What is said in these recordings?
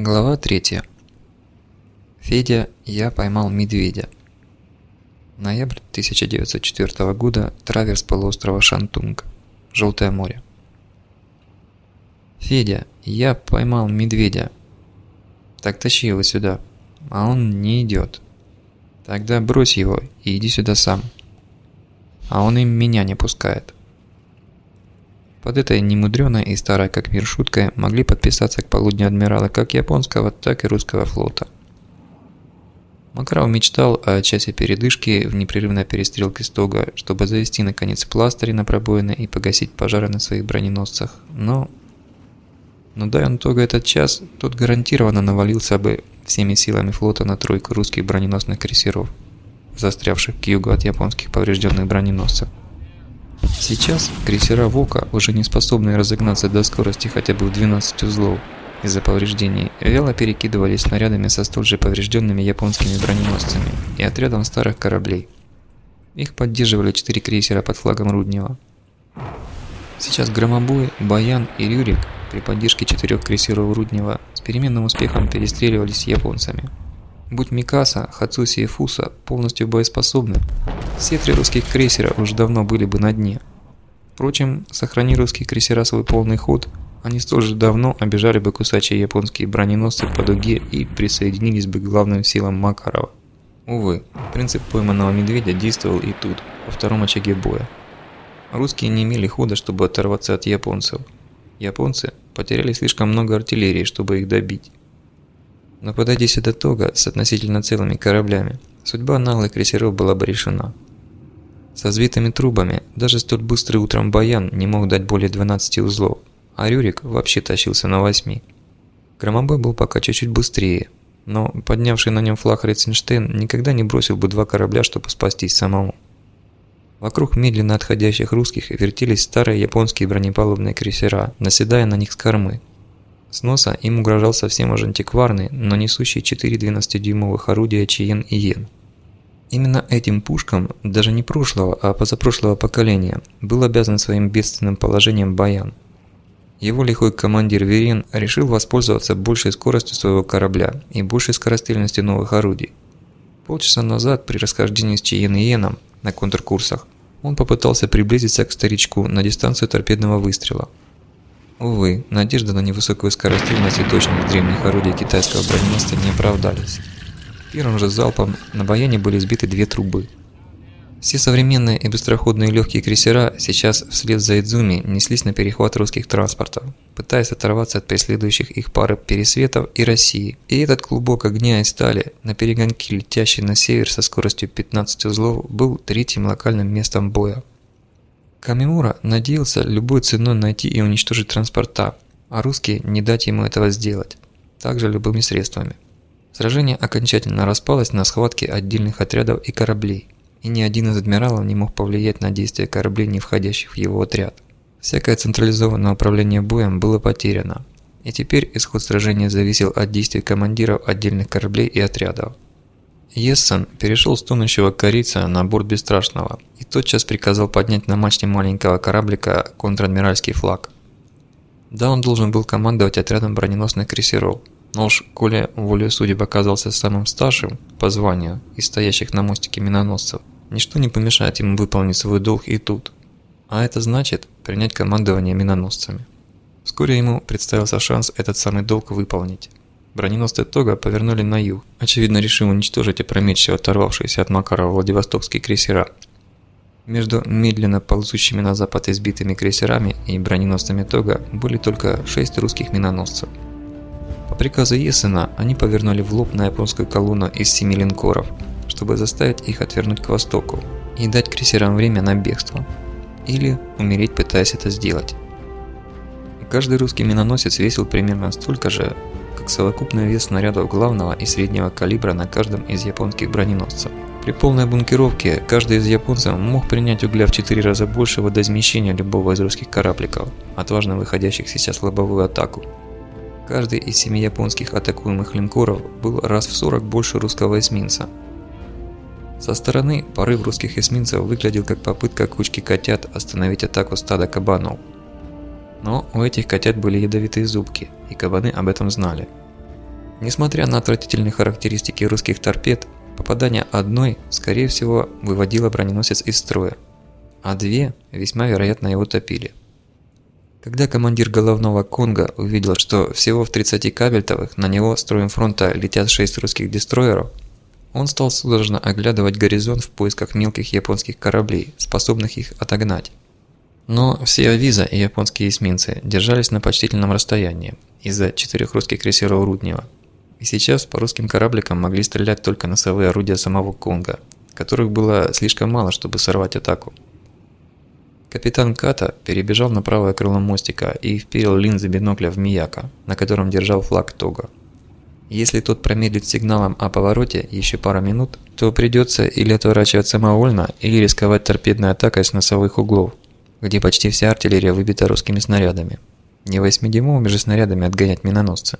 Глава 3. Федя, я поймал медведя. Ноябрь 1904 года, траверс полуострова Шантунг, Желтое море. Федя, я поймал медведя. Так тащи его сюда. А он не идет. Тогда брось его и иди сюда сам. А он и меня не пускает. Под этой немудреной и старой как мир шуткой могли подписаться к полудню адмирала как японского, так и русского флота. Макаров мечтал о часе передышки в непрерывной перестрелке с Тога, чтобы завести наконец пластыри на пробоины и погасить пожары на своих броненосцах, но... Но дай он Тога этот час, тот гарантированно навалился бы всеми силами флота на тройку русских броненосных крейсеров, застрявших к югу от японских поврежденных броненосцев. Сейчас крейсера Вока, уже не способные разогнаться до скорости хотя бы в 12 узлов из-за повреждений, вяло перекидывались снарядами со столь же поврежденными японскими броненосцами и отрядом старых кораблей. Их поддерживали четыре крейсера под флагом Руднева. Сейчас Громобой, Баян и Рюрик при поддержке четырех крейсеров Руднева с переменным успехом перестреливались с японцами. Будь Микаса, Хацуси и Фуса полностью боеспособны, все три русских крейсера уже давно были бы на дне. Впрочем, сохрани русские крейсера свой полный ход, они столь же давно обижали бы кусачие японские броненосцы по дуге и присоединились бы к главным силам Макарова. Увы, принцип пойманного медведя действовал и тут, во втором очаге боя. Русские не имели хода, чтобы оторваться от японцев. Японцы потеряли слишком много артиллерии, чтобы их добить. Но подойди сюда Тога с относительно целыми кораблями, судьба наглых крейсеров была бы решена. Со сбитыми трубами даже столь быстрый утром Баян не мог дать более 12 узлов, а Рюрик вообще тащился на 8. Громобой был пока чуть-чуть быстрее, но поднявший на нем флаг Рейценштейн никогда не бросил бы два корабля, чтобы спастись самому. Вокруг медленно отходящих русских вертелись старые японские бронепалубные крейсера, наседая на них с кормы. С носа им угрожал совсем уже антикварный, но несущий 4 12-дюймовых орудия Чиен и Йен. Именно этим пушкам, даже не прошлого, а позапрошлого поколения, был обязан своим бедственным положением Баян. Его лихой командир Верин решил воспользоваться большей скоростью своего корабля и большей скорострельностью новых орудий. Полчаса назад при расхождении с Чиен и Йеном на контркурсах он попытался приблизиться к старичку на дистанцию торпедного выстрела – Увы, надежды на невысокую скорострельность и точность древних орудий китайского броненосца не оправдались. Первым же залпом на баяне были сбиты две трубы. Все современные и быстроходные легкие крейсера сейчас вслед за Идзуми неслись на перехват русских транспортов, пытаясь оторваться от преследующих их пары Пересветов и России. И этот клубок огня и стали, на перегонки летящий на север со скоростью 15 узлов, был третьим локальным местом боя. Камимура надеялся любой ценой найти и уничтожить транспорта, а русские не дать ему этого сделать, также любыми средствами. Сражение окончательно распалось на схватки отдельных отрядов и кораблей, и ни один из адмиралов не мог повлиять на действия кораблей, не входящих в его отряд. Всякое централизованное управление боем было потеряно, и теперь исход сражения зависел от действий командиров отдельных кораблей и отрядов. Ессен перешел с тонущего корейца на борт Бесстрашного и тотчас приказал поднять на мачте маленького кораблика контрадмиральский флаг. Да, он должен был командовать отрядом броненосных крейсеров, но уж коли волею судеб оказался самым старшим по званию из стоящих на мостике миноносцев, ничто не помешает ему выполнить свой долг и тут. А это значит принять командование миноносцами. Вскоре ему представился шанс этот самый долг выполнить. Броненосцы Тога повернули на юг, очевидно решив уничтожить опрометчиво оторвавшиеся от Макарова Владивостокские крейсера. Между медленно ползущими на запад избитыми крейсерами и броненосцами Тога были только шесть русских миноносцев. По приказу Есена они повернули в лоб на японскую колонну из семи линкоров, чтобы заставить их отвернуть к востоку и дать крейсерам время на бегство. Или умереть, пытаясь это сделать. Каждый русский миноносец весил примерно столько же, как совокупный вес снарядов главного и среднего калибра на каждом из японских броненосцев. При полной бункеровке каждый из японцев мог принять угля в 4 раза больше водоизмещения любого из русских корабликов, отважно выходящих сейчас в лобовую атаку. Каждый из семи японских атакуемых линкоров был раз в 40 больше русского эсминца. Со стороны порыв русских эсминцев выглядел как попытка кучки котят остановить атаку стада кабанов – но у этих котят были ядовитые зубки, и кабаны об этом знали. Несмотря на отвратительные характеристики русских торпед, попадание одной, скорее всего, выводило броненосец из строя, а две весьма вероятно его топили. Когда командир головного Конга увидел, что всего в 30 кабельтовых на него строем фронта летят 6 русских дестройеров, он стал судорожно оглядывать горизонт в поисках мелких японских кораблей, способных их отогнать. Но все авиза и японские эсминцы держались на почтительном расстоянии из-за четырех русских крейсеров Руднева. И сейчас по русским корабликам могли стрелять только носовые орудия самого Конга, которых было слишком мало, чтобы сорвать атаку. Капитан Ката перебежал на правое крыло мостика и вперил линзы бинокля в Мияка, на котором держал флаг Тога. Если тот промедлит сигналом о повороте еще пару минут, то придется или отворачивать самовольно, или рисковать торпедной атакой с носовых углов, где почти вся артиллерия выбита русскими снарядами. Не 8-дюймовыми же снарядами отгонять миноносцы.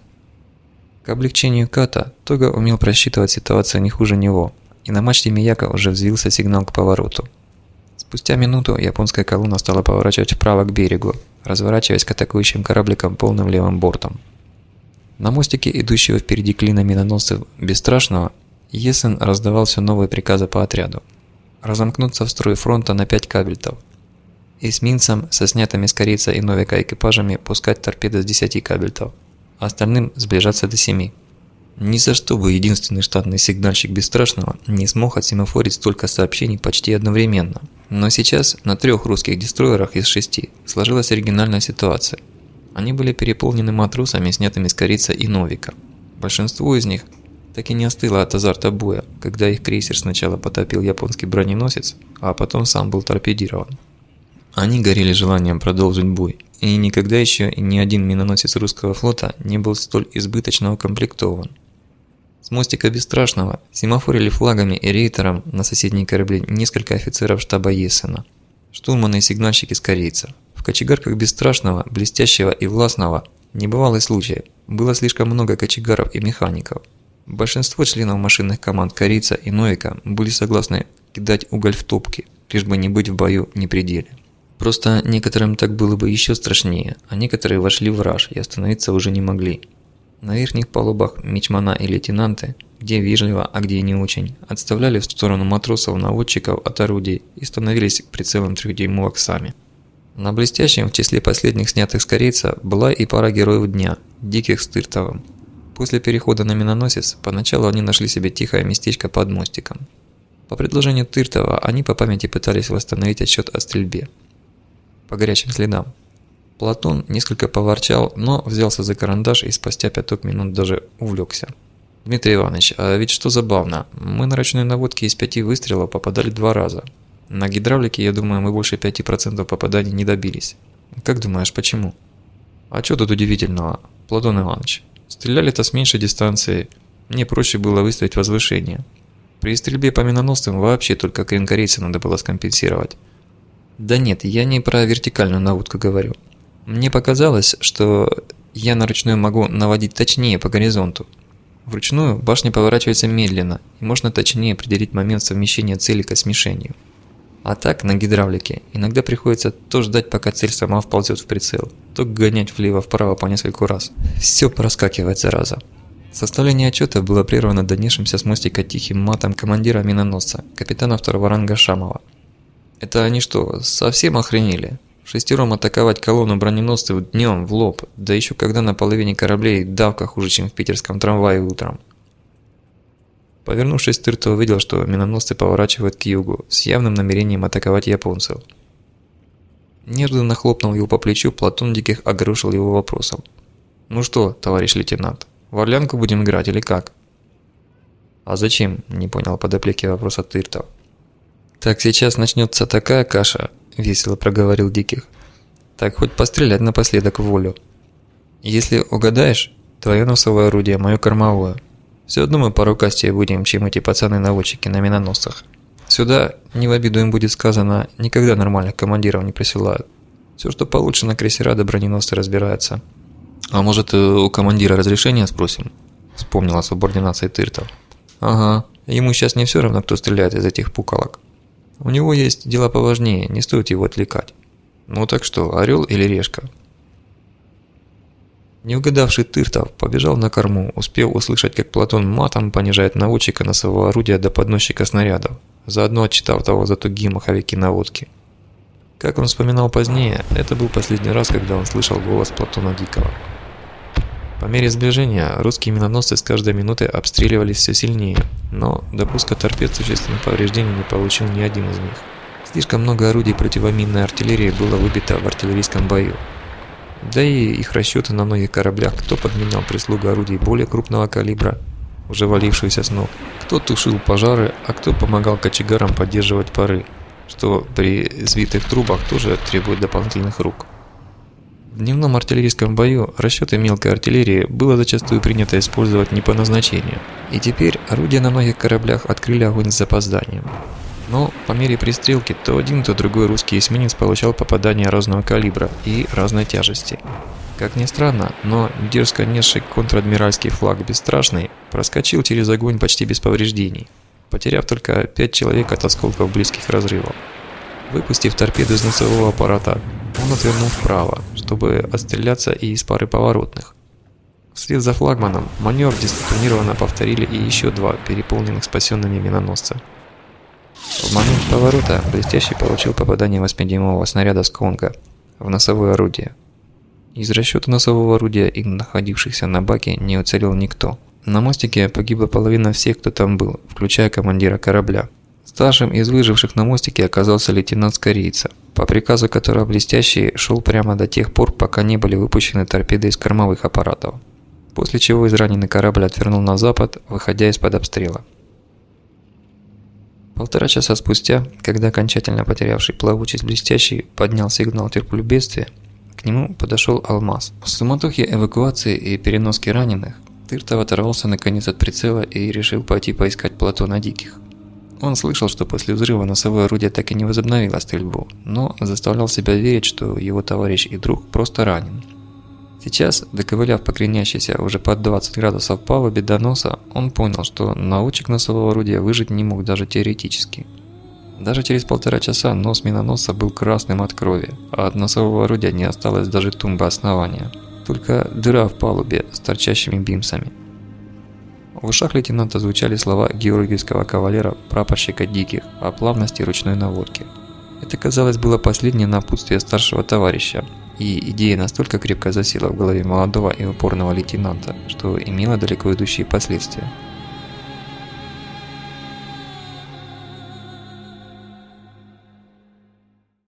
К облегчению Ката Тога умел просчитывать ситуацию не хуже него, и на мачте Мияка уже взвился сигнал к повороту. Спустя минуту японская колонна стала поворачивать вправо к берегу, разворачиваясь к атакующим корабликам полным левым бортом. На мостике, идущего впереди клина миноносцев Бесстрашного, Есен раздавал все новые приказы по отряду. Разомкнуться в строй фронта на 5 кабельтов. Эсминцам со снятыми с корейца и новика экипажами пускать торпеды с 10 кабельтов, а остальным сближаться до 7. Ни за что бы единственный штатный сигнальщик Бесстрашного не смог отсемафорить столько сообщений почти одновременно. Но сейчас на трех русских дестройерах из шести сложилась оригинальная ситуация. Они были переполнены матросами, снятыми с корица и Новика. Большинство из них так и не остыло от азарта боя, когда их крейсер сначала потопил японский броненосец, а потом сам был торпедирован. Они горели желанием продолжить бой, и никогда еще ни один миноносец русского флота не был столь избыточно укомплектован. С мостика Бесстрашного семафорили флагами и рейтером на соседние корабли несколько офицеров штаба Ессена, штурманы и сигнальщики с корейца. В кочегарках Бесстрашного, Блестящего и Властного небывалый случай. Было слишком много кочегаров и механиков. Большинство членов машинных команд Корейца и Новика были согласны кидать уголь в топки, лишь бы не быть в бою ни пределе. Просто некоторым так было бы еще страшнее, а некоторые вошли в раж и остановиться уже не могли. На верхних палубах мичмана и лейтенанты, где вежливо, а где не очень, отставляли в сторону матросов-наводчиков от орудий и становились прицелом трехдюймовок сами. На блестящем в числе последних снятых с корейца была и пара героев дня, диких с Тыртовым. После перехода на миноносец, поначалу они нашли себе тихое местечко под мостиком. По предложению Тыртова, они по памяти пытались восстановить отсчет о стрельбе. По горячим следам. Платон несколько поворчал, но взялся за карандаш и спустя пяток минут даже увлекся. «Дмитрий Иванович, а ведь что забавно, мы на ручной наводке из пяти выстрелов попадали два раза. На гидравлике, я думаю, мы больше 5% попаданий не добились. Как думаешь, почему?» «А что тут удивительного, Платон Иванович? Стреляли-то с меньшей дистанции, мне проще было выставить возвышение. При стрельбе по миноносцам вообще только кренкорейца надо было скомпенсировать». «Да нет, я не про вертикальную наводку говорю. Мне показалось, что я на ручную могу наводить точнее по горизонту. Вручную башня поворачивается медленно, и можно точнее определить момент совмещения целика с мишенью. А так, на гидравлике, иногда приходится то ждать, пока цель сама вползет в прицел, то гонять влево-вправо по нескольку раз. Все проскакивает зараза. Составление отчета было прервано донесшимся с мостика тихим матом командира миноносца, капитана второго ранга Шамова. «Это они что, совсем охренели? Шестером атаковать колонну броненосцев днем в лоб, да еще когда на половине кораблей давка хуже, чем в питерском трамвае утром. Повернувшись, Тыртов увидел, что миноносцы поворачивают к югу, с явным намерением атаковать японцев. Неожиданно хлопнул его по плечу, Платон Диких огорошил его вопросом. «Ну что, товарищ лейтенант, в Орлянку будем играть или как?» «А зачем?» – не понял подоплеки вопроса Тыртов. «Так сейчас начнется такая каша, – весело проговорил Диких. «Так хоть пострелять напоследок в волю. Если угадаешь, твое носовое орудие, мое кормовое. Все одно мы по рукастее будем, чем эти пацаны-наводчики на миноносцах. Сюда, не в обиду им будет сказано, никогда нормальных командиров не присылают. Все, что получше на крейсера да броненосцы разбираются. А может, э, у командира разрешения спросим?» Вспомнила субординация Тыртов. «Ага, ему сейчас не все равно, кто стреляет из этих пуколок. У него есть дела поважнее, не стоит его отвлекать. Ну так что, орел или решка? Не угадавший Тыртов побежал на корму, успев услышать, как Платон матом понижает наводчика носового орудия до подносчика снарядов, заодно отчитав того за тугие маховики наводки. Как он вспоминал позднее, это был последний раз, когда он слышал голос Платона Дикого. По мере сближения русские миноносцы с каждой минуты обстреливались все сильнее, но до пуска торпед существенных повреждений не получил ни один из них. Слишком много орудий противоминной артиллерии было выбито в артиллерийском бою. Да и их расчеты на многих кораблях, кто подменял прислугу орудий более крупного калибра, уже валившуюся с ног, кто тушил пожары, а кто помогал кочегарам поддерживать пары, что при свитых трубах тоже требует дополнительных рук. В дневном артиллерийском бою расчеты мелкой артиллерии было зачастую принято использовать не по назначению, и теперь орудия на многих кораблях открыли огонь с запозданием. Но по мере пристрелки то один, то другой русский эсминец получал попадания разного калибра и разной тяжести. Как ни странно, но дерзко несший контр-адмиральский флаг «Бесстрашный» проскочил через огонь почти без повреждений, потеряв только пять человек от осколков близких разрывов. Выпустив торпеду из носового аппарата, он отвернул вправо, чтобы отстреляться и из пары поворотных. Вслед за флагманом маневр дисциплинированно повторили и еще два переполненных спасенными миноносца. В момент поворота блестящий получил попадание 8-дюймового снаряда с Конга в носовое орудие. Из расчета носового орудия и находившихся на баке не уцелел никто. На мостике погибла половина всех, кто там был, включая командира корабля. Старшим из выживших на мостике оказался лейтенант Скорейца, по приказу которого блестящий шел прямо до тех пор, пока не были выпущены торпеды из кормовых аппаратов, после чего израненный корабль отвернул на запад, выходя из-под обстрела. Полтора часа спустя, когда окончательно потерявший плавучесть блестящий поднял сигнал терплю бедствия, к нему подошел Алмаз. В суматохе эвакуации и переноски раненых Тыртов оторвался наконец от прицела и решил пойти поискать Платона Диких. Он слышал, что после взрыва носовое орудие так и не возобновило стрельбу, но заставлял себя верить, что его товарищ и друг просто ранен. Сейчас, доковыляв по кренящейся уже под 20 градусов палубе до носа, он понял, что научик носового орудия выжить не мог даже теоретически. Даже через полтора часа нос миноноса был красным от крови, а от носового орудия не осталось даже тумбы основания. Только дыра в палубе с торчащими бимсами. В ушах лейтенанта звучали слова георгиевского кавалера прапорщика Диких о плавности ручной наводки. Это, казалось, было последнее напутствие старшего товарища, и идея настолько крепко засела в голове молодого и упорного лейтенанта, что имела далеко идущие последствия.